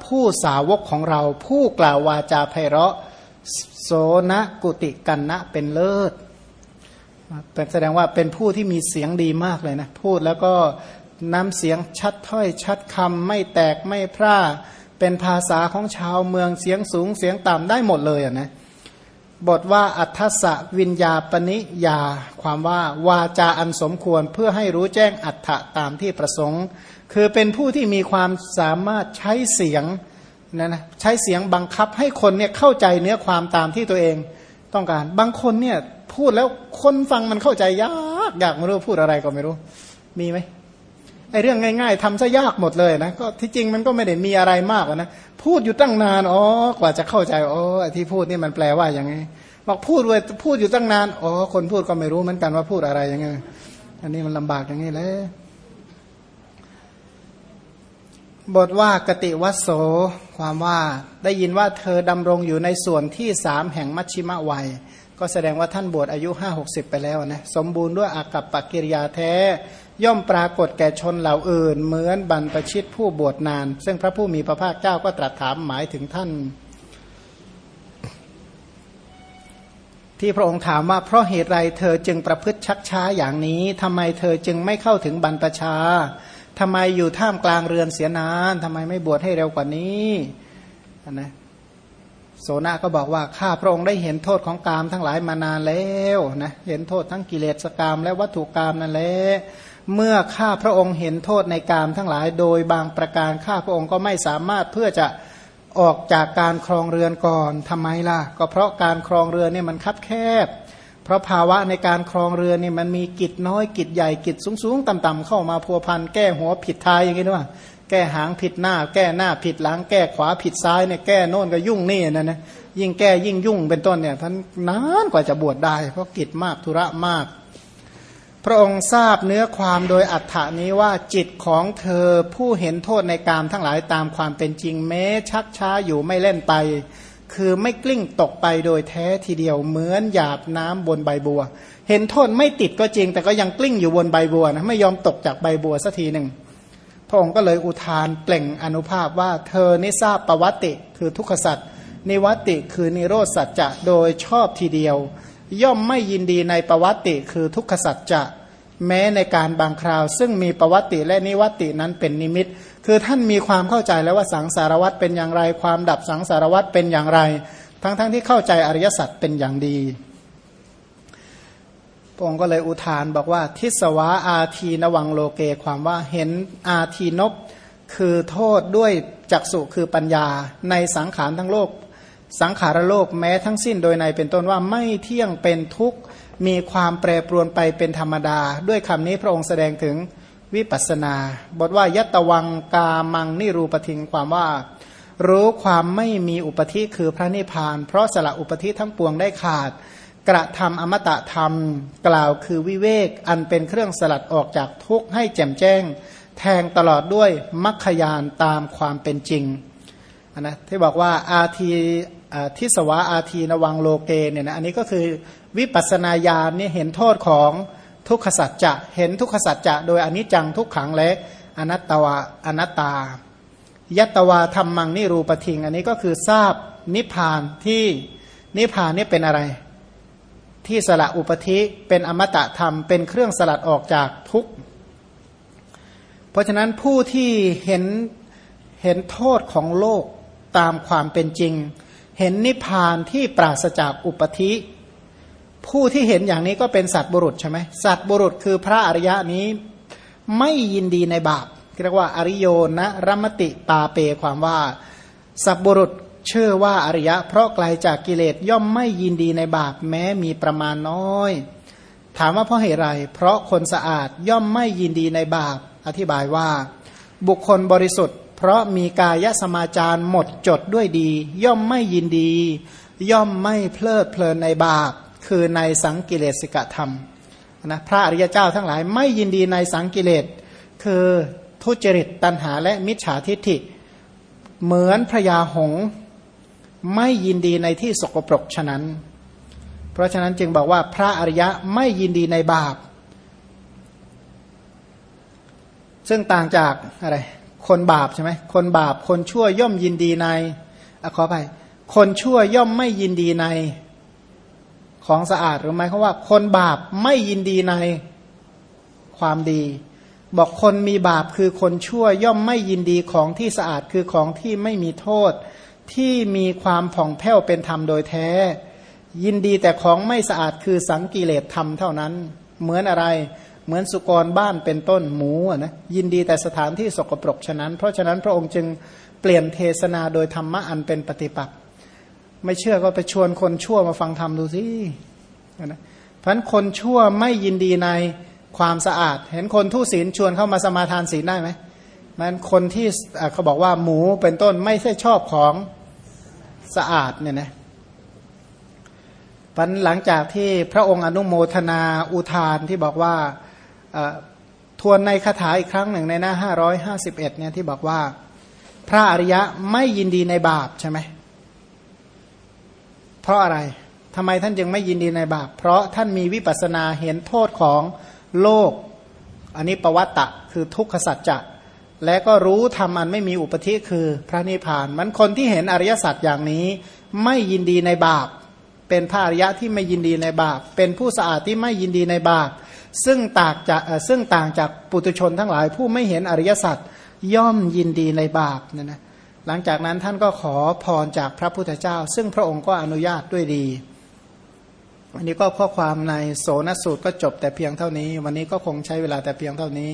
ผู้สาวกของเรา ผู้กล่าววาจาไพเราะ โสนกุติกันนะเป็นเลิศแสดงว่าเป็นผู้ที่มีเสียงดีมากเลยนะ พูดแล้วก็น้ำเสียงชัดถ้อยชัดคำไม่แตกไม่พร่าเป็นภาษาของชาวเมืองเสียงสูงเสียงต่ำได้หมดเลยอะนะบทว่าอัทสะวิญญาปนิยา ความว่าวาจาอันสมควรเพื่อให้รู้แจ้งอัฏฐะตามที่ประสงค์ คือเป็นผู้ที่มีความสามารถใช้เสียง นะนะใช้เสียงบังคับให้คนเนี่ยเข้าใจเนื้อความตามที่ตัวเองต้องการ บางคนเนี่ยพูดแล้วคนฟังมันเข้าใจยากอยากไม่รู้พูดอะไรก็ไม่รู้ มีไหมไอ้เรื่องง่าย ๆทำซะยากหมดเลยนะก็ที่จริงมันก็ไม่ได้มีอะไรมากนะพูดอยู่ตั้งนานอ๋อกว่าจะเข้าใจอ๋อที่พูดนี่มันแปลว่าอย่างไงบอกพูดเลยพูดอยู่ตั้งนานอ๋อคนพูดก็ไม่รู้เหมือนกันว่าพูดอะไรยังไงอันนี้มันลำบากอย่างนี้เลยบทว่ากติวัโส ความว่าได้ยินว่าเธอดำรงอยู่ในส่วนที่สามแห่งมัชชิมะวัย ก็แสดงว่าท่านบวชอายุห้าหกสิบไปแล้วนะสมบูรณ์ด้วยอากับปกิริยาแท้ ย่อมปรากฏแก่ชนเหล่าอื่น เหมือนบรรพชิตผู้บวชนาน ซึ่งพระผู้มีพระภาคเจ้าก็ตรัสถามหมายถึงท่าน ที่พระองค์ถามว่าเพราะเหตุไรเธอจึงประพฤติชักช้าอย่างนี้ทำไมเธอจึงไม่เข้าถึงบรรพชา ทำไมอยู่ท่ามกลางเรือนเสียนานทำไมไม่บวชให้เร็วกว่านี้นะโสนาก็บอกว่าข้าพระองค์ได้เห็นโทษของกามทั้งหลายมานานแล้วนะเห็นโทษทั้งกิเลสกรรมและวัตถุกรรมนั่นแหละเมื่อข้าพระองค์เห็นโทษในกามทั้งหลาย โดยบางประการข้าพระองค์ก็ไม่สามารถเพื่อจะออกจากการครองเรือนก่อนทำไมล่ะ ก็เพราะการครองเรือนเนี่ยมันคับแคบ เพราะภาวะในการครองเรือนนี่มันมีกิจน้อยกิจใหญ่กิจสูงๆ ต่ำๆเข้ามาพัวพันแก้หัวผิดท้ายอย่างนี้ด้วยแก้หางผิดหน้า แก้หน้าผิดหลัง แก้ขวาผิดซ้ายเนี่ยแก้โน่นก็ยุ่งนี่นะนะยิ่งแก้ยิ่งยุ่งเป็นต้นเนี่ยท่านนานกว่าจะบวชได้ เพราะกิจมากธุระมาก พระองค์ทราบเนื้อความโดยอัฏฐานี้ว่าจิตของเธอผู้เห็นโทษในกามทั้งหลายตามความเป็นจริงแม้ชักช้าอยู่ไม่เล่นไป คือไม่กลิ้งตกไปโดยแท้ทีเดียวเหมือนหยาบน้ำบนใบบัว เห็นโทษไม่ติดก็จริง แต่ก็ยังกลิ้งอยู่บนใบบัวนะไม่ยอมตกจากใบบัวสักทีหนึ่งพระองค์ก็เลยอุทานเปล่งอนุภาพว่าเธอนิทราบประวัติ คือทุกขสัตว์นิวัติคือนิโรธสัจจะโดยชอบทีเดียว ย่อมไม่ยินดีในประวัติ คือทุกขสัจจะแม้ในการบางคราว ซึ่งมีประวัติและนิวัตินั้นเป็นนิมิต คือท่านมีความเข้าใจแล้วว่าสังสารวัตเป็นอย่างไร ความดับสังสารวัตเป็นอย่างไร ทั้งๆทที่เข้าใจอริยสัจเป็นอย่างดีพระองค์ก็เลยอุทานบอกว่า ทิสวาอาทีนวังโลเกความว่าเห็นอาทีนบคือโทษด้วยจักสุคือปัญญาในสังขารทั้งโลก สังขารโลกแม้ทั้งสิ้นโดยในเป็นต้นว่าไม่เที่ยงเป็นทุกข์มีความแปรปรวนไปเป็นธรรมดา ด้วยคำนี้พระองค์แสดงถึง วิปัสนา บทว่ายัตวังกามังนิรูปทิงความว่า รู้ความไม่มีอุปธิคือพระนิพพาน เพราะสละอุปธิทั้งปวงได้ขาด กระทำอมตะธรรม กล่าวคือวิเวกอันเป็นเครื่องสลัดออกจากทุกข์ให้แจ่มแจ้ง แทงตลอดด้วยมัคคยานตามความเป็นจริงนะที่บอกว่าอาทีทิสวะอาทีนวังโลเกเนี่ยนะอันนี้ก็คือวิปัสนาญาณนี่เห็นโทษของ ทุกขสัจจะเห็นทุกขสัจจะโดยอนิจจังทุกขังและอนัตตวาอนัตตา ยัตวาธรรมังนิรูปทิง อันนี้ก็คือทราบนิพพานที่นิพพานนี่เป็นอะไร ที่สละอุปธิเป็นอมตะธรรมเป็นเครื่องสลัดออกจากทุกข์เพราะฉะนั้นผู้ที่เห็นเห็นโทษของโลกตามความเป็นจริง เห็นนิพพานที่ปราศจากอุปธิ ผู้ที่เห็นอย่างนี้ก็เป็นสัตว์บุรุษใช่ไหมสัตว์บุรุษคือพระอริยะนี้ไม่ยินดีในบาปเรียกว่าอริโยนะรัมติปาเปความว่า สัตว์บุรุษเชื่อว่าอริยะ เพราะไกลจากกิเลสย่อมไม่ยินดีในบาปแม้มีประมาณน้อย ถามว่าเพราะเหตุไรเพราะคนสะอาดย่อมไม่ยินดีในบาป อธิบายว่า บุคคลบริสุทธิ์ เพราะมีกายสมาจารหมดจดด้วยดี ย่อมไม่ยินดี ย่อมไม่เพลิดเพลินในบาป คือในสังกิเลสิกธรรมนะพระอริยเจ้าทั้งหลายไม่ยินดีในสังกิเลส คือทุจริตตัณหาและมิจฉาทิฏฐิ เหมือนพระยาหงไม่ยินดีในที่สกปรกฉะนั้น เพราะฉะนั้นจึงบอกว่าพระอริยะไม่ยินดีในบาป ซึ่งต่างจากอะไรคนบาปใช่ไหมคนบาปคนชั่วย่อมยินดีในอขอไปคนชั่วย่อมไม่ยินดีใน ของสะอาดหรือหมายเขาว่า คนบาปไม่ยินดีในความดี บอกคนมีบาปคือคนชั่วย่อมไม่ยินดีของที่สะอาดคือของที่ไม่มีโทษ ที่มีความผ่องแผ้วเป็นธรรมโดยแท้ ยินดีแต่ของไม่สะอาดคือสังกิเลสธรรมเท่านั้น เหมือนอะไรเหมือนสุกรบ้านเป็นต้นหมูนะยินดีแต่สถานที่สกปรกฉะนั้น เพราะฉะนั้นพระองค์จึงเปลี่ยนเทศนาโดยธรรมะอันเป็นปฏิปักษ์ ไม่เชื่อก็ไปชวนคนชั่วมาฟังธรรมดูสินะเพราะนั้นคนชั่วไม่ยินดีในความสะอาด เห็นคนทุศีลชวนเข้ามาสมาทานศีลได้ไหมมันคนที่เขาบอกว่าหมูเป็นต้นไม่ใช่ชอบของสะอาดเนี่ยนะปันหลังจากที่พระองค์อนุโมทนาอุทานที่บอกว่าทวนในคาถาอีกครั้งหนึ่งในหน้าห้าร้อยห้าสิบเอ็ดเนี่ยที่บอกว่า พระอริยะไม่ยินดีในบาปใช่ไหม เพราะอะไรทำไมท่านจึงไม่ยินดีในบาป เพราะท่านมีวิปัสนาเห็นโทษของโลก อันนี้ประวัตตะคือทุกขสัจจะ และก็รู้ธรรมอันไม่มีอุปธิคือพระนิพพาน มันคนที่เห็นอริยสัจอย่างนี้ ไม่ยินดีในบาป เป็นพระอริยะที่ไม่ยินดีในบาป เป็นผู้สะอาดที่ไม่ยินดีในบาป ซึ่งต่างจากซึ่งต่างจากปุตุชนทั้งหลาย ผู้ไม่เห็นอริยสัจย่อมยินดีในบาปเนี่ยนะ หลังจากนั้นท่านก็ขอพรจากพระพุทธเจ้า ซึ่งพระองค์ก็อนุญาตด้วยดีอันนี้ก็ข้อความในโสนสูตรก็จบแต่เพียงเท่านี้ วันนี้ก็คงใช้เวลาแต่เพียงเท่านี้